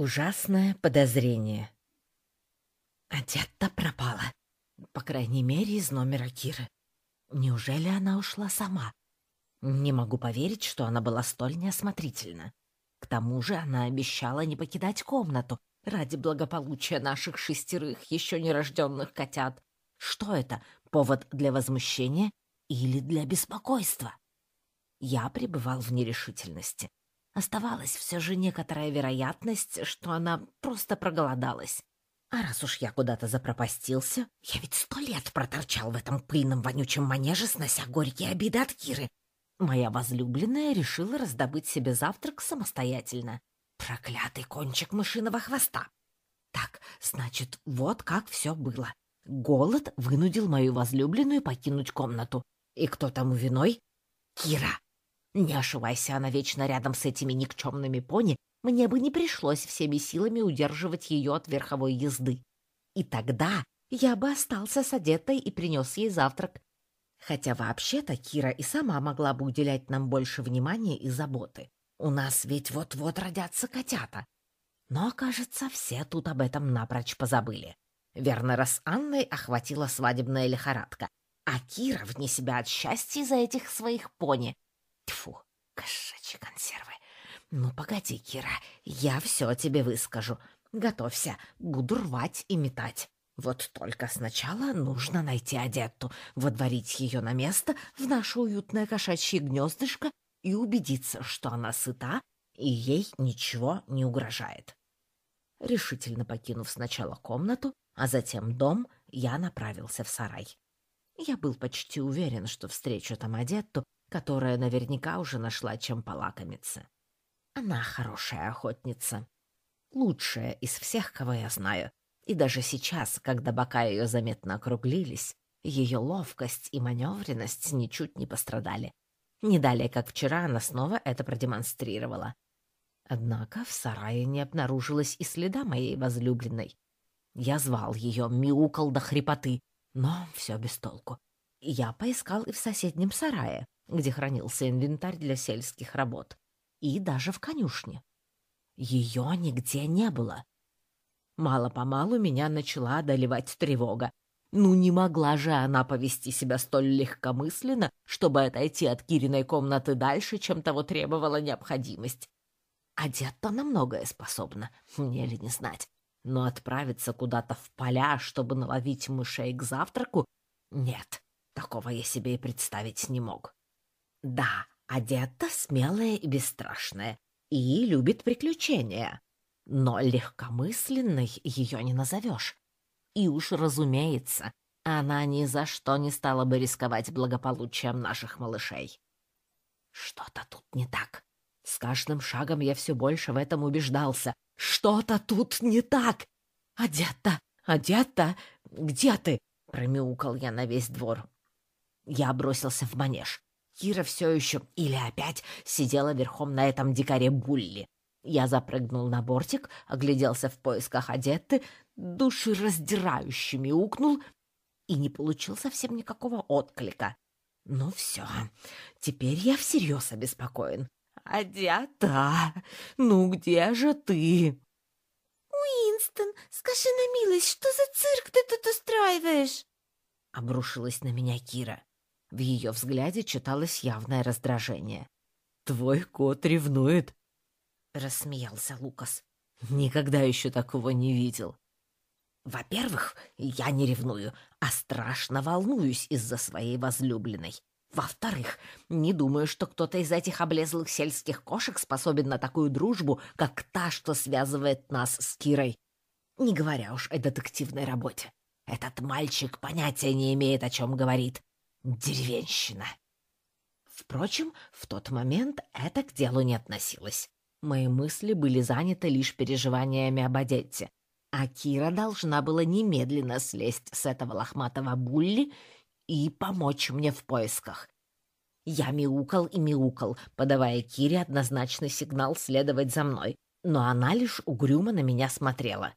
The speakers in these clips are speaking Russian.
Ужасное подозрение. Одетта пропала. По крайней мере, из номера Киры. Неужели она ушла сама? Не могу поверить, что она была столь неосмотрительна. К тому же она обещала не покидать комнату ради благополучия наших шестерых еще нерожденных котят. Что это, повод для возмущения или для беспокойства? Я пребывал в нерешительности. Оставалась все же некоторая вероятность, что она просто проголодалась. А раз уж я куда-то запропастился, я ведь сто лет проторчал в этом пыльном вонючем манеже, снося горькие обиды от Киры. Моя возлюбленная решила раздобыть себе завтрак самостоятельно. Проклятый кончик мышиного хвоста. Так, значит, вот как все было. Голод вынудил мою возлюбленную покинуть комнату. И кто тому виной? Кира. Не ошибайся она вечно рядом с этими никчемными пони, мне бы не пришлось всеми силами удерживать ее от верховой езды. И тогда я бы остался с одетой и принес ей завтрак. Хотя вообще-то Кира и сама могла бы уделять нам больше внимания и заботы. У нас ведь вот-вот родятся котята. Но, кажется, все тут об этом напрочь позабыли. Вернера с Анной охватила свадебная лихорадка, а Кира вне себя от счастья из-за этих своих пони. Тьфу, кошачьи консервы. «Ну, погоди, Кира, я все тебе выскажу. Готовься, буду рвать и метать. Вот только сначала нужно найти Адетту, водворить ее на место в наше уютное кошачье гнездышко и убедиться, что она сыта и ей ничего не угрожает». Решительно покинув сначала комнату, а затем дом, я направился в сарай. Я был почти уверен, что встречу там Адетту, которая наверняка уже нашла чем полакомиться. Она хорошая охотница. Лучшая из всех, кого я знаю. И даже сейчас, когда бока ее заметно округлились, ее ловкость и маневренность ничуть не пострадали. Не далее, как вчера, она снова это продемонстрировала. Однако в сарае не обнаружилось и следа моей возлюбленной. Я звал ее, мяукал до хрипоты, но все без толку. Я поискал и в соседнем сарае, где хранился инвентарь для сельских работ и даже в конюшне. Ее нигде не было. Мало-помалу меня начала одолевать тревога. Ну не могла же она повести себя столь легкомысленно, чтобы отойти от Кириной комнаты дальше, чем того требовала необходимость. Одет-то на многое способна, мне ли не знать. Но отправиться куда-то в поля, чтобы наловить мышей к завтраку, нет, такого я себе и представить не мог. Да, Одета смелая и бесстрашная, и любит приключения. Но легкомысленной ее не назовешь. И уж разумеется, она ни за что не стала бы рисковать благополучием наших малышей. Что-то тут не так. С каждым шагом я все больше в этом убеждался. Что-то тут не так. Одета, одета, где ты? Промяукал я на весь двор. Я бросился в манеж. Кира все еще или опять сидела верхом на этом дикаре Булли. Я запрыгнул на бортик, огляделся в поисках одеты, душераздирающе мяукнул и не получил совсем никакого отклика. Ну все, теперь я всерьез обеспокоен. «Одета, ну где же ты?» «Уинстон, скажи на милость, что за цирк ты тут устраиваешь?» Обрушилась на меня Кира. В ее взгляде читалось явное раздражение. «Твой кот ревнует», — рассмеялся Лукас. «Никогда еще такого не видел». «Во-первых, я не ревную, а страшно волнуюсь из-за своей возлюбленной. Во-вторых, не думаю, что кто-то из этих облезлых сельских кошек способен на такую дружбу, как та, что связывает нас с Кирой. Не говоря уж о детективной работе. Этот мальчик понятия не имеет, о чем говорит. Деревенщина. Впрочем, в тот момент это к делу не относилось. Мои мысли были заняты лишь переживаниями об Одетте, а Кира должна была немедленно слезть с этого лохматого булли и помочь мне в поисках. Я мяукал и мяукал, подавая Кире однозначный сигнал следовать за мной, но она лишь угрюмо на меня смотрела.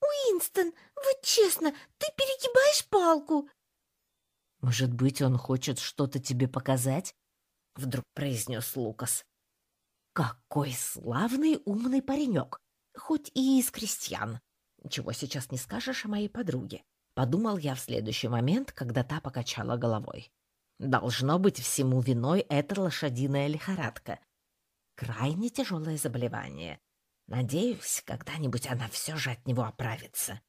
«Уинстон, вот честно, ты перегибаешь палку!» «Может быть, он хочет что-то тебе показать?» — вдруг произнес Лукас. «Какой славный умный паренек! хоть и из крестьян. Чего сейчас не скажешь о моей подруге. Подумал я в следующий момент, когда та покачала головой. Должно быть всему виной эта лошадиная лихорадка. Крайне тяжелое заболевание. Надеюсь, когда-нибудь она все же от него оправится.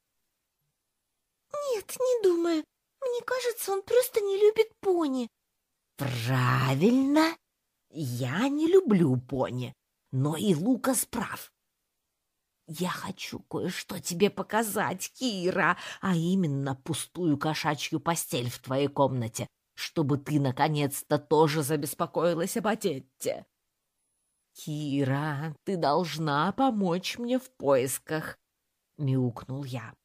Нет, не думаю. Мне кажется, он просто не любит пони. Правильно. Я не люблю пони, но и Лукас прав. Я хочу кое-что тебе показать, Кира, а именно пустую кошачью постель в твоей комнате, чтобы ты наконец-то тоже забеспокоилась об Адетте. Кира, ты должна помочь мне в поисках, мяукнул я.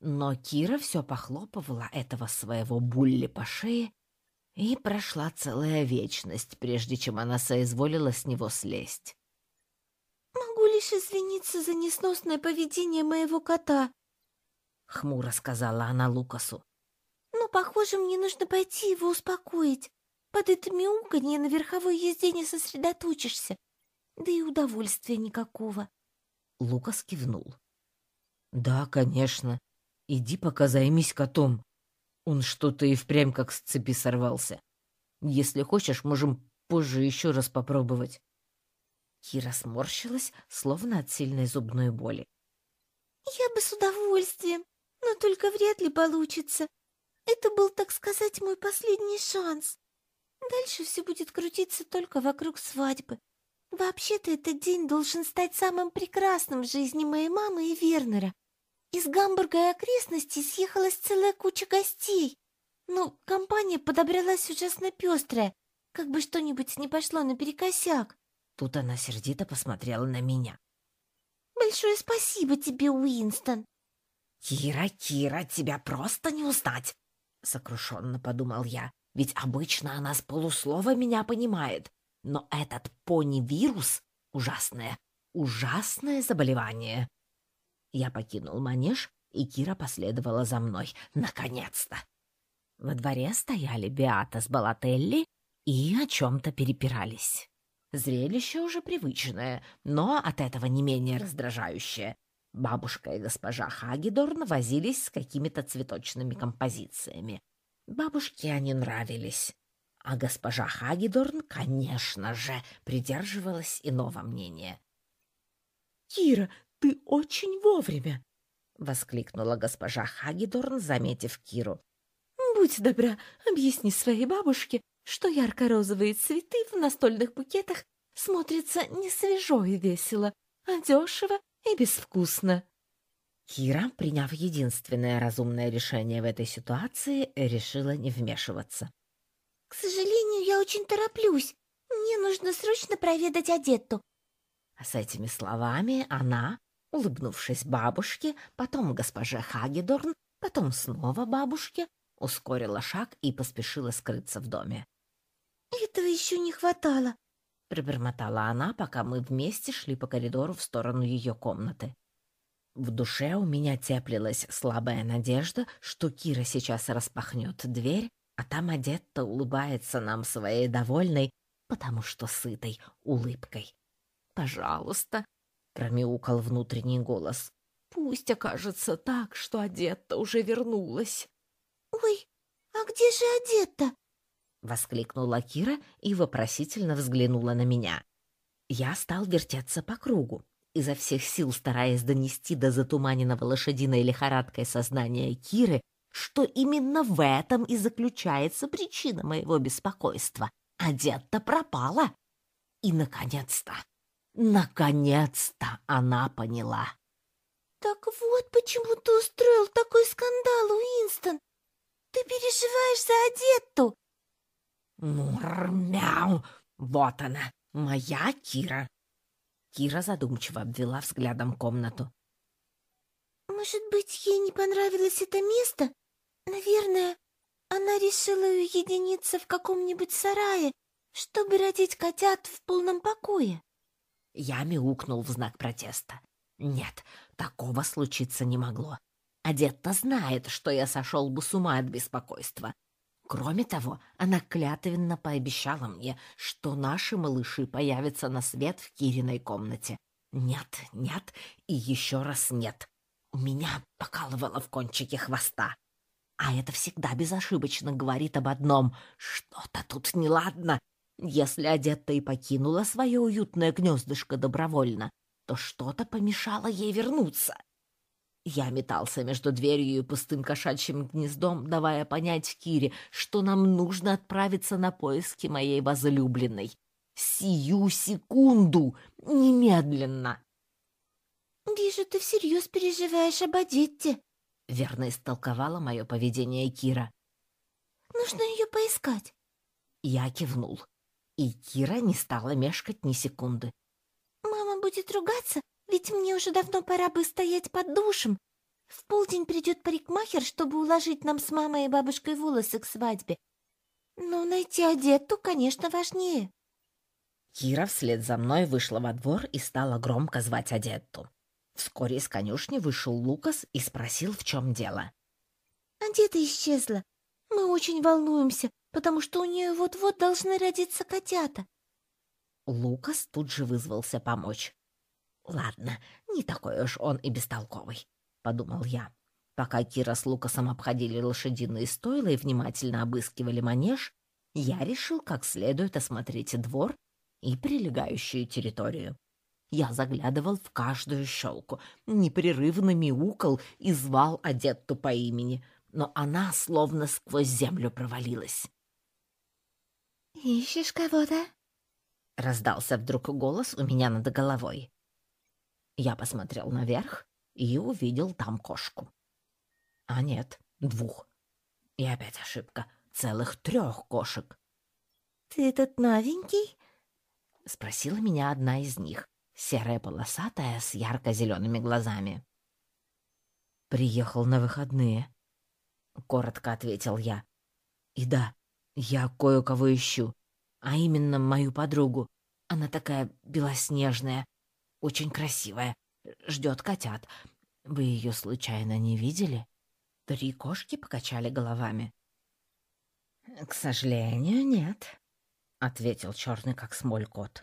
Но Кира все похлопывала этого своего булли по шее, и прошла целая вечность, прежде чем она соизволила с него слезть. «Могу лишь извиниться за несносное поведение моего кота», — хмуро сказала она Лукасу. «Но, похоже, мне нужно пойти его успокоить. Под это мяуканье на верховой езде не сосредоточишься, да и удовольствия никакого». Лукас кивнул. «Да, конечно. Иди пока займись котом. Он что-то и впрямь как с цепи сорвался. Если хочешь, можем позже еще раз попробовать». Кира сморщилась, словно от сильной зубной боли. «Я бы с удовольствием, но только вряд ли получится. Это был, так сказать, мой последний шанс. Дальше все будет крутиться только вокруг свадьбы. Вообще-то этот день должен стать самым прекрасным в жизни моей мамы и Вернера. Из Гамбурга и окрестностей съехалась целая куча гостей. Ну, компания подобралась ужасно пестрая, как бы что-нибудь не пошло наперекосяк. Тут она сердито посмотрела на меня. «Большое спасибо тебе, Уинстон!» «Кира, Кира, тебя просто не узнать!» — сокрушенно подумал я. «Ведь обычно она с полуслова меня понимает. Но этот пони-вирус — ужасное, ужасное заболевание!» Я покинул манеж, и Кира последовала за мной. Наконец-то! Во дворе стояли Беата с Балателли и о чем-то перепирались. Зрелище уже привычное, но от этого не менее раздражающее. Бабушка и госпожа Хагедорн возились с какими-то цветочными композициями. Бабушке они нравились. А госпожа Хагедорн, конечно же, придерживалась иного мнения. «Кира, ты очень вовремя!» — воскликнула госпожа Хагедорн, заметив Киру. «Будь добра, объясни своей бабушке, что ярко-розовые цветы в настольных букетах смотрятся не свежо и весело, а дешево и безвкусно». Кира, приняв единственное разумное решение в этой ситуации, решила не вмешиваться. «К сожалению, я очень тороплюсь. Мне нужно срочно проведать Адетту». С этими словами она, улыбнувшись бабушке, потом госпоже Хагедорн, потом снова бабушке, ускорила шаг и поспешила скрыться в доме. «Этого еще не хватало», — пробормотала она, пока мы вместе шли по коридору в сторону ее комнаты. В душе у меня теплилась слабая надежда, что Кира сейчас распахнет дверь, а там одетта улыбается нам своей довольной, потому что сытой улыбкой. «Пожалуйста, промяукал внутренний голос. Пусть окажется так, что одетта уже вернулась. Ой, а где же одетта? воскликнула Кира и вопросительно взглянула на меня. Я стал вертеться по кругу, изо всех сил стараясь донести до затуманенного лошадиной лихорадкой сознания Киры, что именно в этом и заключается причина моего беспокойства. Одетта пропала. И, наконец-то, Наконец-то она поняла. «Так вот почему ты устроил такой скандал, Уинстон! Ты переживаешь за Адетту!» «Мур-мяу! Вот она, моя Кира!» Кира задумчиво обвела взглядом комнату. «Может быть, ей не понравилось это место? Наверное, она решила уединиться в каком-нибудь сарае, чтобы родить котят в полном покое». Я мяукнул в знак протеста. Нет, такого случиться не могло. Адетта знает, что я сошел бы с ума от беспокойства. Кроме того, она клятвенно пообещала мне, что наши малыши появятся на свет в Кириной комнате. Нет, нет и еще раз нет. У меня покалывало в кончике хвоста. А это всегда безошибочно говорит об одном. Что-то тут неладно. Если Одетта и покинула свое уютное гнездышко добровольно, то что-то помешало ей вернуться. Я метался между дверью и пустым кошачьим гнездом, давая понять Кире, что нам нужно отправиться на поиски моей возлюбленной. Сию секунду! Немедленно! «Вижу, ты всерьез переживаешь об Одетте», — верно истолковала мое поведение Кира. «Нужно ее поискать». Я кивнул, и Кира не стала мешкать ни секунды. «Мама будет ругаться, ведь мне уже давно пора бы стоять под душем. В полдень придет парикмахер, чтобы уложить нам с мамой и бабушкой волосы к свадьбе. Но найти одету, конечно, важнее». Кира вслед за мной вышла во двор и стала громко звать Одетту. Вскоре из конюшни вышел Лукас и спросил, в чем дело. «Одета исчезла. Мы очень волнуемся, потому что у нее вот-вот должны родиться котята». Лукас тут же вызвался помочь. «Ладно, не такой уж он и бестолковый», — подумал я. Пока Кира с Лукасом обходили лошадиные стойла и внимательно обыскивали манеж, я решил как следует осмотреть двор и прилегающую территорию. Я заглядывал в каждую щелку, непрерывно мяукал и звал Адетту по имени, но она словно сквозь землю провалилась. «Ищешь кого-то?» — раздался вдруг голос у меня над головой. Я посмотрел наверх и увидел там кошку. А нет, двух. И опять ошибка. Целых трех кошек. «Ты тут новенький?» — спросила меня одна из них серая полосатая с ярко-зелеными глазами. «Приехал на выходные», — коротко ответил я. «И да, я кое-кого ищу, а именно мою подругу. Она такая белоснежная, очень красивая, ждет котят. Вы ее случайно не видели?» Три кошки покачали головами. «К сожалению, нет», — ответил черный как смоль кот.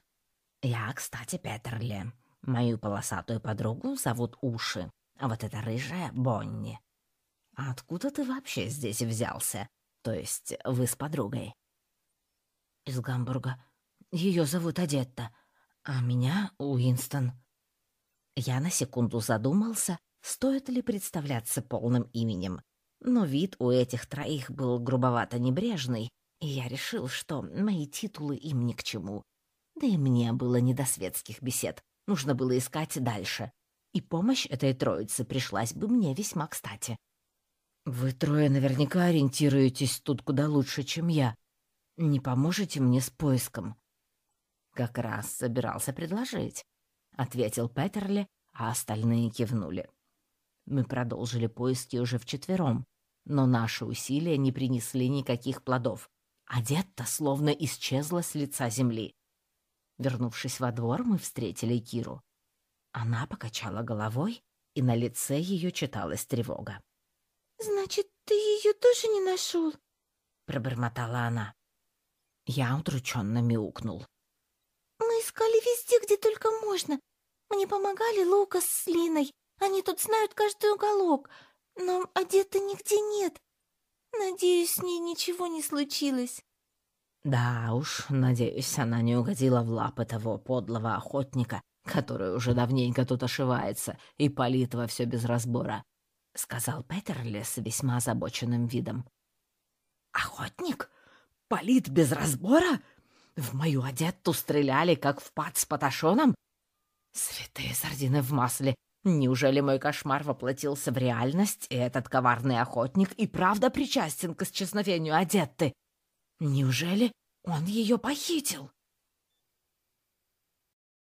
«Я, кстати, Петерли. Мою полосатую подругу зовут Уши, а вот эта рыжая — Бонни. А откуда ты вообще здесь взялся? То есть вы с подругой?» «Из Гамбурга. Ее зовут Адетта, а меня — Уинстон». Я на секунду задумался, стоит ли представляться полным именем, но вид у этих троих был грубовато небрежный, и я решил, что мои титулы им ни к чему. Да и мне было не до светских бесед. Нужно было искать дальше. И помощь этой троице пришлась бы мне весьма кстати. «Вы трое наверняка ориентируетесь тут куда лучше, чем я. Не поможете мне с поиском?» «Как раз собирался предложить», — ответил Петерли, а остальные кивнули. Мы продолжили поиски уже вчетвером, но наши усилия не принесли никаких плодов. А дед-то словно исчезла с лица земли. Вернувшись во двор, мы встретили Киру. Она покачала головой, и на лице ее читалась тревога. «Значит, ты ее тоже не нашел?» — пробормотала она. Я удрученно мяукнул. «Мы искали везде, где только можно. Мне помогали Лукас с Линой. Они тут знают каждый уголок. Но одета нигде нет. Надеюсь, с ней ничего не случилось». Да уж, надеюсь, она не угодила в лапы того подлого охотника, который уже давненько тут ошивается и палит во все без разбора, — сказал Петерли с весьма озабоченным видом. «Охотник? Палит без разбора? В мою одетту стреляли, как в пад с паташоном? Святые сардины в масле! Неужели мой кошмар воплотился в реальность, и этот коварный охотник и правда причастен к исчезновению Адетты?» Неужели он ее похитил?